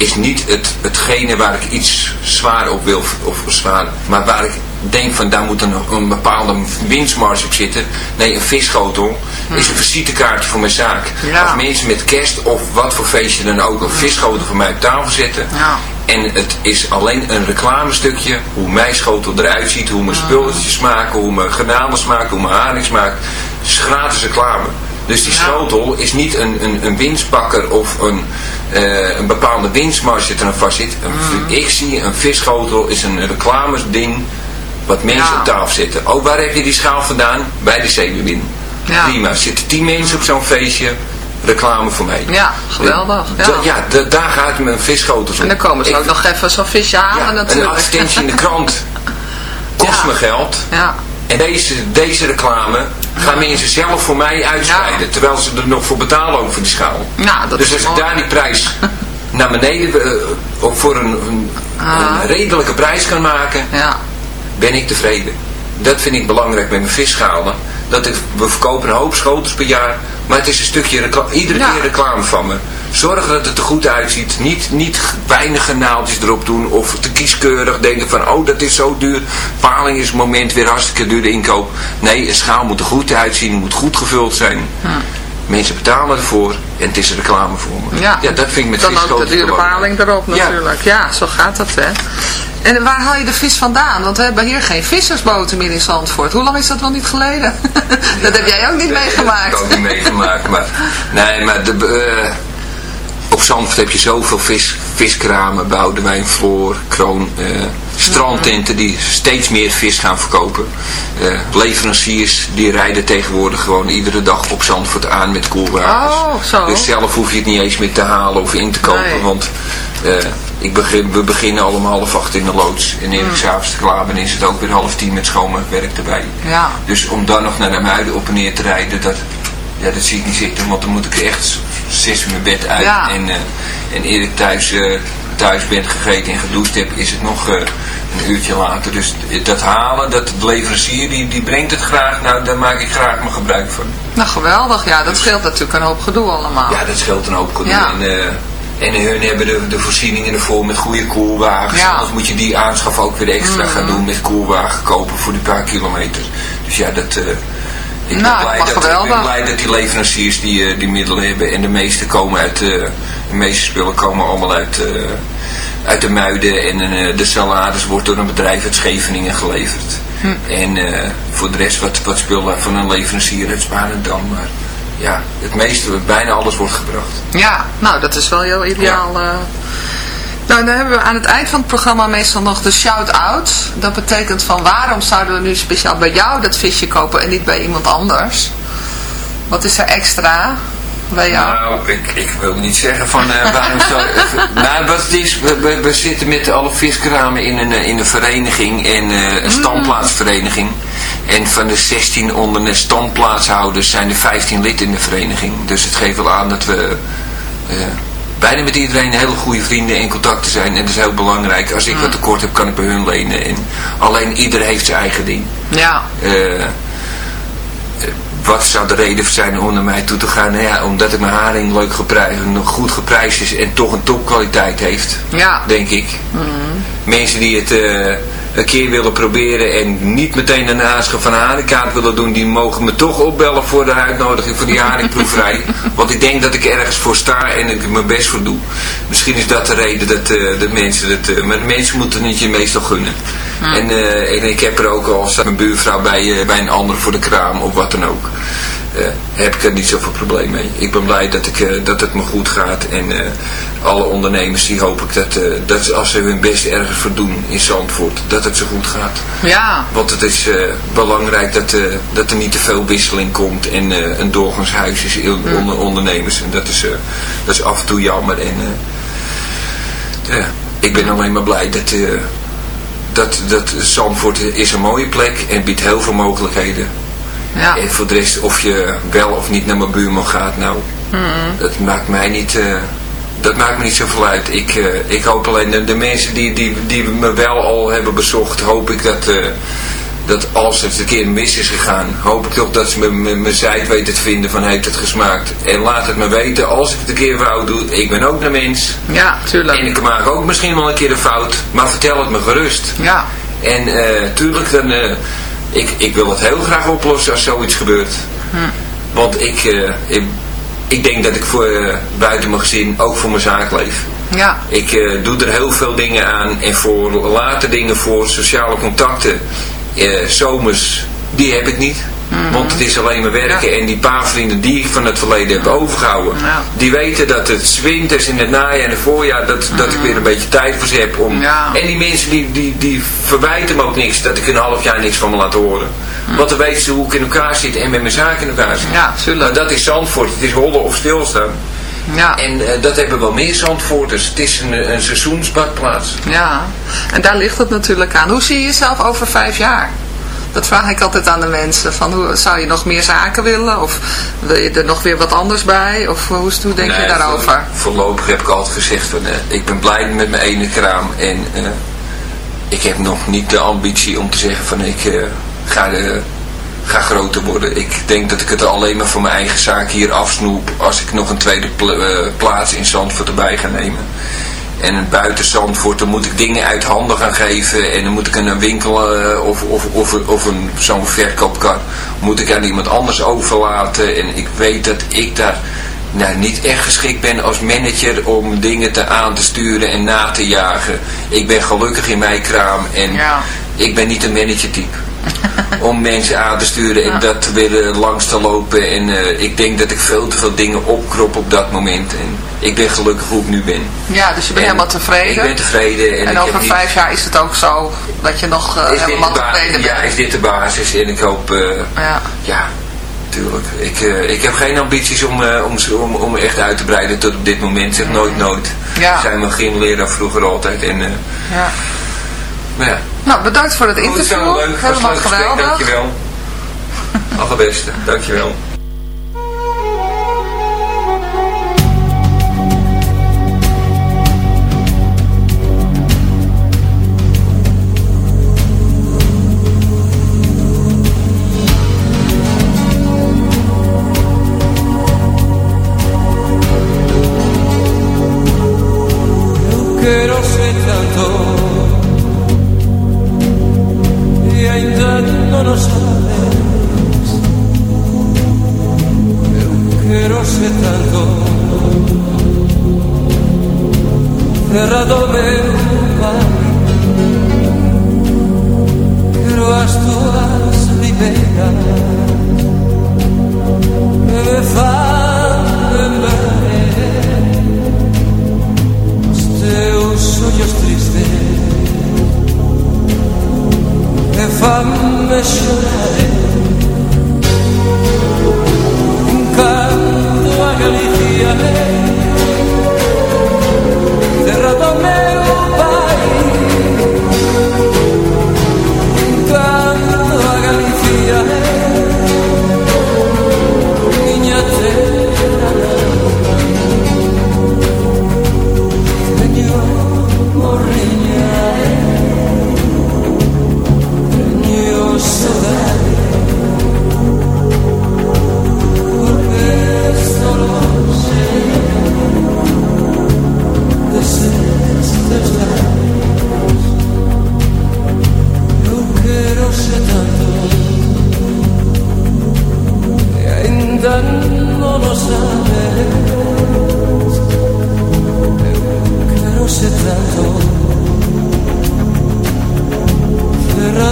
is niet het, hetgene waar ik iets zwaar op wil, of zwaar, maar waar ik denk van daar moet een, een bepaalde winstmarge op zitten. Nee, een visschotel is een visitekaartje voor mijn zaak. Ja. Als mensen met kerst of wat voor feestje dan ook een visschotel voor mij op tafel zetten. Ja. En het is alleen een reclamestukje, hoe mijn schotel eruit ziet, hoe mijn spulletjes smaken, hoe mijn garnalen smaken, hoe mijn haring smaakt. Het is gratis reclame. Dus die schotel is niet een, een, een winstpakker of een, eh, een bepaalde winstmarge er aan vast zit. Een- Mm. Ik zie een visschotel is een reclamesding wat mensen Ja. op tafel zetten. Ook waar heb je die schaal vandaan? Bij de zeewin. Ja. Prima. Zitten tien mensen op zo'n feestje, reclame voor mij. Ja, geweldig. Ja. Ja, da- daar gaat mijn visschotels om. En dan komen ze Ik- ook nog even zo'n visje halen ja, een natuurlijk. advertentie in de krant kost me geld. Ja. En deze, deze reclame gaan mensen zelf voor mij uitscheiden. Terwijl ze er nog voor betalen ook voor die schaal. Dat dus als ik daar die prijs naar beneden, eh, of voor een, een, Ah. een redelijke prijs kan maken, Ja. ben ik tevreden. Dat vind ik belangrijk met mijn visschalen. Dat ik, we verkopen een hoop schotels per jaar, maar het is een stukje reclame, iedere Ja. keer reclame van me. Zorg dat het er goed uitziet. Niet, niet weinig naaltjes erop doen of te kieskeurig denken van oh dat is zo duur. Paling is moment weer hartstikke duur de inkoop. Nee, een schaal moet er goed uitzien, moet goed gevuld zijn. Mensen betalen ervoor en het is reclame voor me. Ja. dat vind ik met Dan ook de dure paling erop Ja. natuurlijk. Ja. zo gaat dat hè. En waar haal je de vis vandaan? Want we hebben hier geen vissersboten meer in Zandvoort. Hoe lang is dat wel niet geleden? dat heb jij ook niet Nee, meegemaakt. Dat heb ik ook niet meegemaakt. Maar, nee, maar de, eh, op Zandvoort heb je zoveel vis, viskramen, Boudewijn, Floor, Kroon, eh, strandtenten die steeds meer vis gaan verkopen. Eh, leveranciers die rijden tegenwoordig gewoon iedere dag op Zandvoort aan met koelwagens. Oh, zo. Dus zelf hoef je het niet eens meer te halen of in te kopen. Nee. Want ik begin, we beginnen allemaal half acht in de loods. En eer ik s'avonds klaar ben is het ook weer half tien met schoonmaakwerk erbij. Ja. Dus om dan nog naar de muiden op en neer te rijden, dat, ja, dat zie ik niet zitten. Want dan moet ik echt zes uur mijn bed uit. Ja. En, eh, en eer ik thuis eh, thuis bent gegeten en gedoucht hebt, is het nog eh, een uurtje later. Dus dat halen, dat de leverancier die, die brengt het graag, nou daar maak ik graag mijn gebruik van. Nou, geweldig. Ja, dat scheelt natuurlijk een hoop gedoe allemaal. Ja, dat scheelt een hoop gedoe. Ja. En, en hun hebben de, de voorzieningen ervoor met goede koelwagens. Ja. Anders moet je die aanschaf ook weer extra Mhm. gaan doen met koelwagen kopen voor die paar kilometer. Dus ja, dat... eh, ik, ben Nou, blij dat, ik geweldig. ben blij dat die leveranciers die, eh, die middelen hebben. En de meeste komen uit... eh, de meeste spullen komen allemaal uit... eh, uit de muiden en eh, de salades wordt door een bedrijf uit Scheveningen geleverd. Hm. En eh, voor de rest wat, wat spullen van een leverancier uit Spanendam. Maar ja, het meeste, bijna alles wordt gebracht. Ja, nou dat is wel heel ideaal. eh. Nou, dan hebben we aan het eind van het programma meestal nog de shout-out. Dat betekent van waarom zouden we nu speciaal bij jou dat visje kopen en niet bij iemand anders? Wat is er extra Nou, ik, ik wil niet zeggen van eh, waarom zou... nou, wat het is, we, zitten met alle viskramen in een, eh, in een vereniging, en, eh, een standplaatsvereniging. En van de 16 onder de standplaatshouders zijn er 15 lid in de vereniging. Dus het geeft wel aan dat we eh, bijna met iedereen hele goede vrienden in contacten zijn. En dat is heel belangrijk. Als ik wat tekort heb, kan ik bij hun lenen. En alleen ieder heeft zijn eigen ding. Ja, Eh, eh, wat zou de reden zijn om naar mij toe te gaan? Nou ja, omdat ik mijn haring leuk geprijsd, nog goed geprijsd is en toch een topkwaliteit heeft, ja. denk ik. Mensen die het eh, een keer willen proberen en niet meteen een aanschaf van haringkaart willen doen, die mogen me toch opbellen voor de uitnodiging voor die haringproeverij. Want ik denk dat ik ergens voor sta en ik mijn best voor doe. Misschien is dat de reden dat eh, de mensen dat, eh, maar de mensen moeten het je meestal gunnen. En, eh, en ik heb er ook al mijn buurvrouw bij, bij een ander voor de kraam of wat dan ook. Eh, heb ik er niet zoveel probleem mee. Ik ben blij dat, ik, eh, dat het me goed gaat. En eh, alle ondernemers die hoop ik dat, dat ze- als ze hun best ergens voor doen in Zandvoort, dat het zo goed gaat. Ja, Want het is belangrijk dat, dat er niet te veel wisseling komt en een doorgangshuis is in- onder ondernemers. En dat is, dat is af en toe jammer. En ja, ik ben alleen maar blij dat, dat, dat Zandvoort is een mooie plek en biedt heel veel mogelijkheden. Ja. En voor de rest, of je wel of niet naar mijn buurman gaat, nou, dat maakt mij niet, eh, dat maakt me niet zoveel uit. Ik, eh, ik hoop alleen, de, de mensen die, die, die me wel al hebben bezocht, hoop ik dat, eh, dat als het een keer mis is gegaan, hoop ik toch dat ze me- me- mijn zijt weten te vinden van heeft het gesmaakt. En laat het me weten, als ik het een keer fout doe, ik ben ook een mens. Ja, tuurlijk. En ik maak ook misschien wel een keer een fout, maar vertel het me gerust. Ja, En tuurlijk, dan, ik, ik wil het heel graag oplossen als zoiets gebeurt. Want ik, eh, ik, ik denk dat ik voor, eh, buiten mijn gezin ook voor mijn zaak leef. ja. Ik eh, doe er heel veel dingen aan en voor later dingen voor sociale contacten, zomers, die heb ik niet. Want het is alleen maar werken en die paar vrienden die ik van het verleden heb overgehouden, Ja. die weten dat het winters in het najaar en het voorjaar, dat, dat ik weer een beetje tijd voor ze heb om... Ja. En die mensen die, die, die verwijten me ook niks, dat ik een half jaar niks van me laat horen. Want dan weten ze hoe ik in elkaar zit en met mijn zaak in elkaar zit. Ja, tuurlijk. Maar dat is Zandvoort, het is hollen of stilstaan. Ja, En eh, dat hebben wel meer Zandvoorters. Het is een, een seizoensbadplaats. ja. En daar ligt het natuurlijk aan. Hoe zie je jezelf over vijf jaar? Dat vraag ik altijd aan de mensen. Van, hoe, zou je nog meer zaken willen? Of wil je er nog weer wat anders bij? Of hoe, hoe denk je daarover? voor- voorlopig heb ik altijd gezegd van eh, ik ben blij met mijn ene kraam en eh, ik heb nog niet de ambitie om te zeggen van ik eh, ga, ga groter worden. Ik denk dat ik het alleen maar voor mijn eigen zaak hier afsnoep als ik nog een tweede pla- eh, plaats in Zandvoort erbij ga nemen. En buiten Zandvoort, dan moet ik dingen uit handen gaan geven. En dan moet ik een winkel eh, of, of, of, of een, zo'n verkoopkar moet ik aan iemand anders overlaten. En ik weet dat ik daar nou, niet echt geschikt ben als manager om dingen te aan te sturen en na te jagen. Ik ben gelukkig in mijn kraam en Ja. ik ben niet een managertype. om mensen aan te sturen en dat te willen langs te lopen. En eh, ik denk dat ik veel te veel dingen opkrop op dat moment. En ik ben gelukkig hoe ik nu ben. Ja, dus je bent En helemaal tevreden. Ik ben tevreden. En, En over niet- vijf jaar is het ook zo dat je nog eh, helemaal tevreden ja, bent. is dit de basis. En ik hoop, eh, Ja. ja, tuurlijk. Ik, ik heb geen ambities om, om, om, om echt uit te breiden tot op dit moment. Zeg nooit, nooit. Ja. Zijn mijn gymleraar vroeger altijd. En, Ja. maar ja. Nou, bedankt voor het interview. Helemaal geweldig. Dankjewel. Allerbeste. Dankjewel.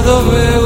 the will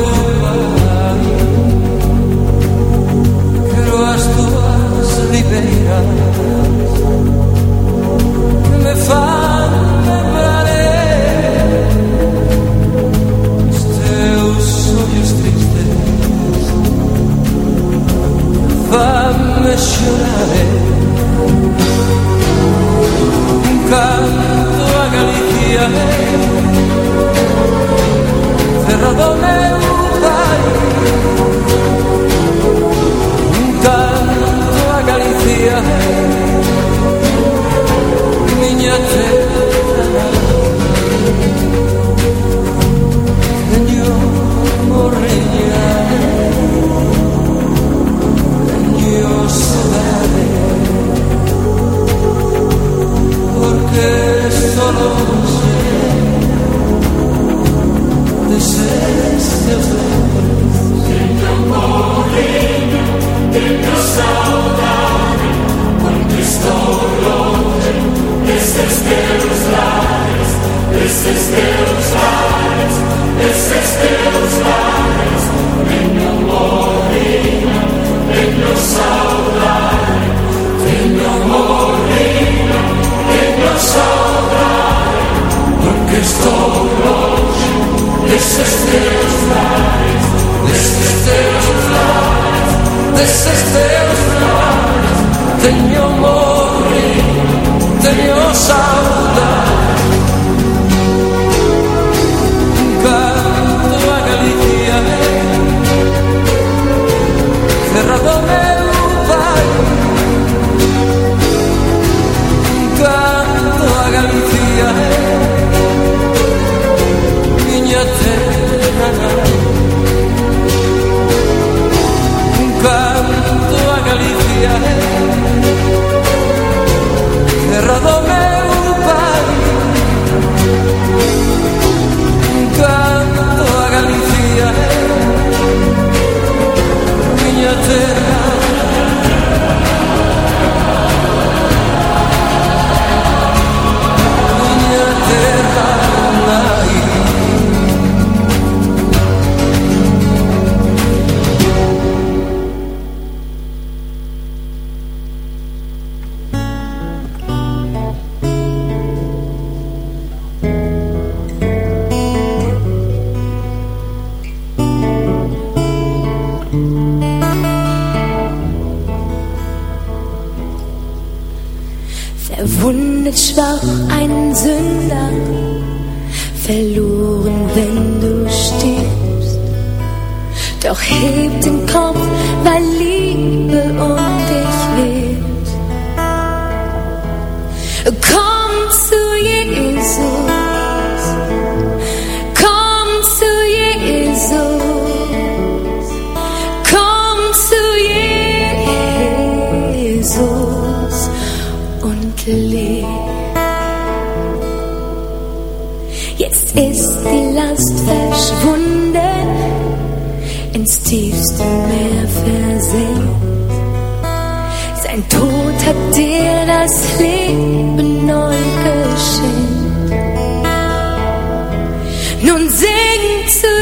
Nun sing zu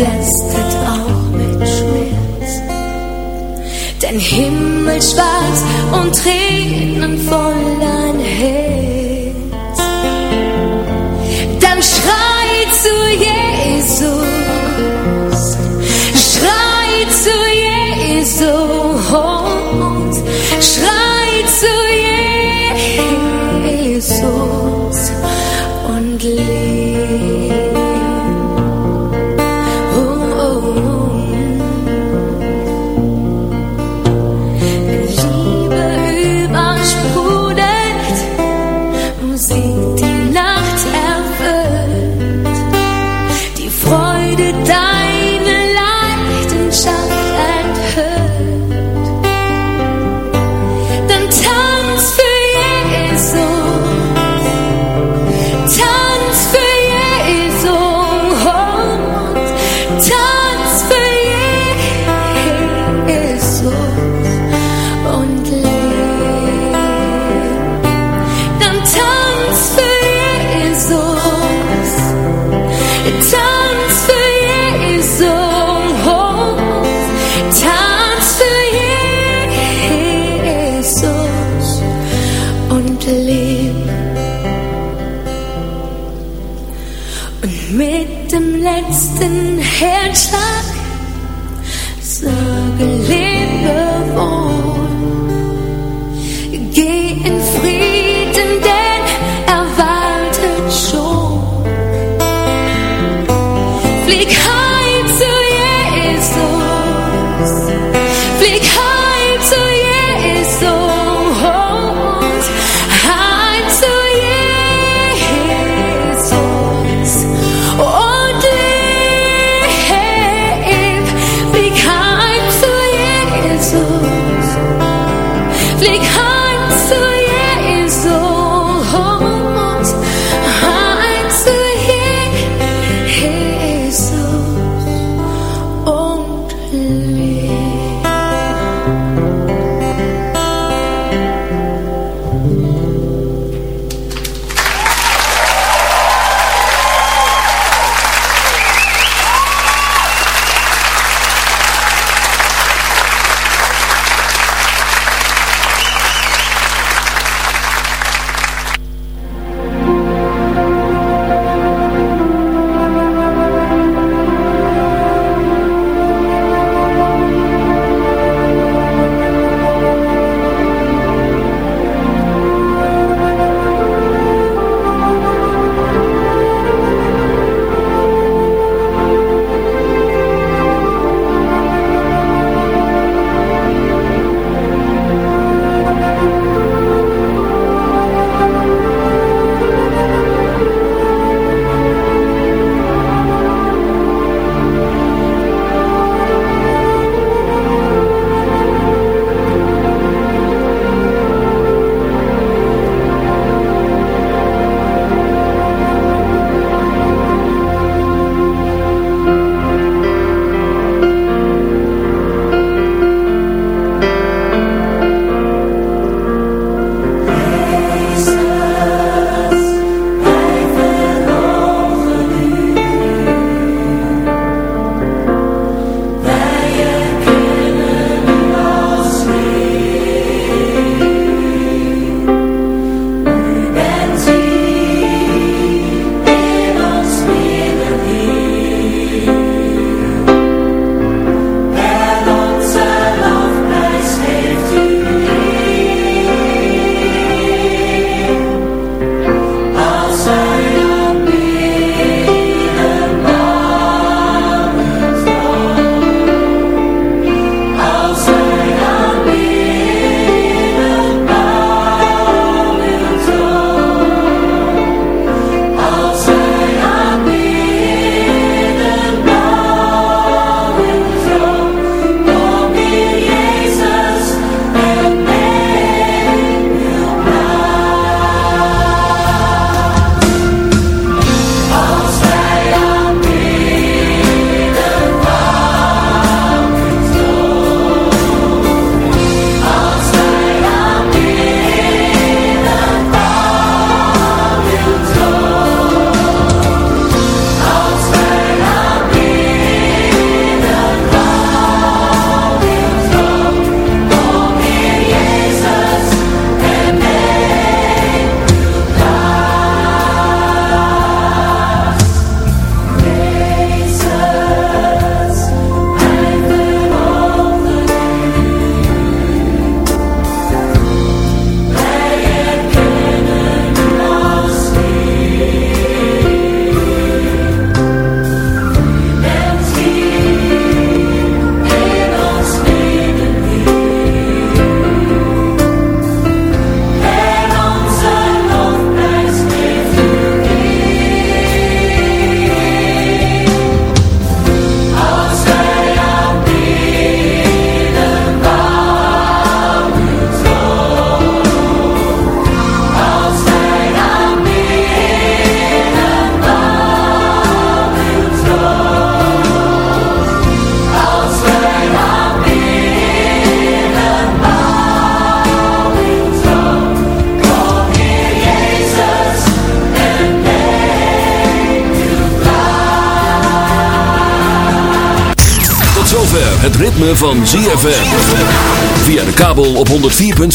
schwärztet auch mit Schmerz. Denn Himmel schwarz und Tränen voll ein Herz. Dann schrei zu Jesus, schrei zu Jesus.